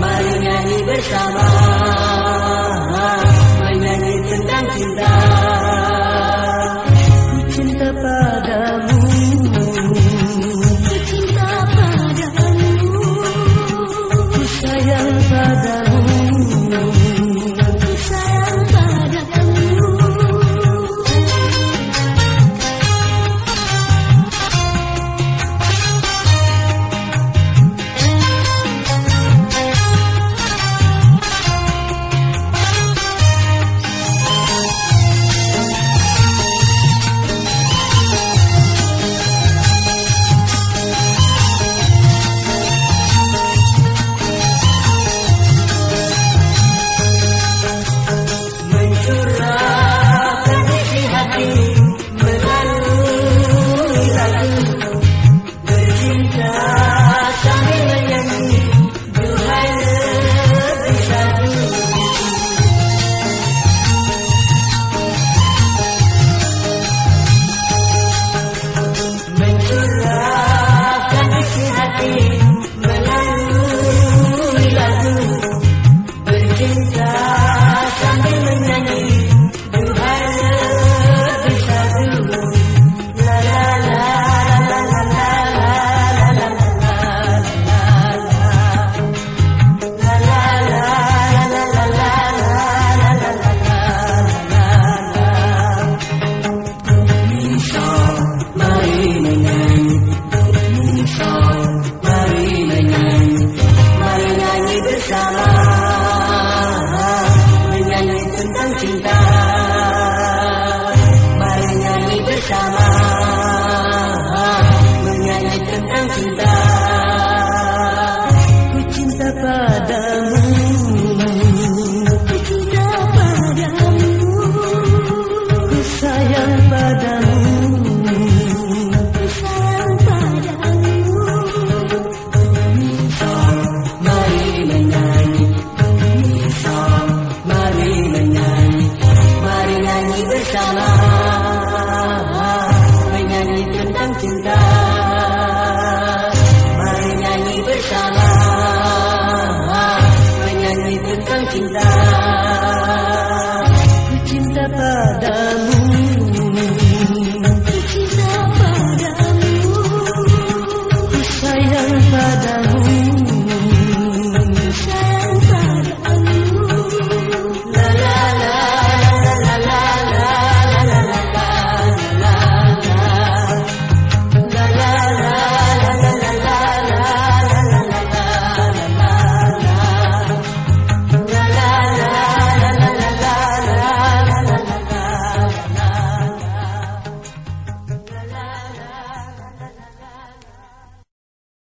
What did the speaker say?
Mari nyanyi bersama.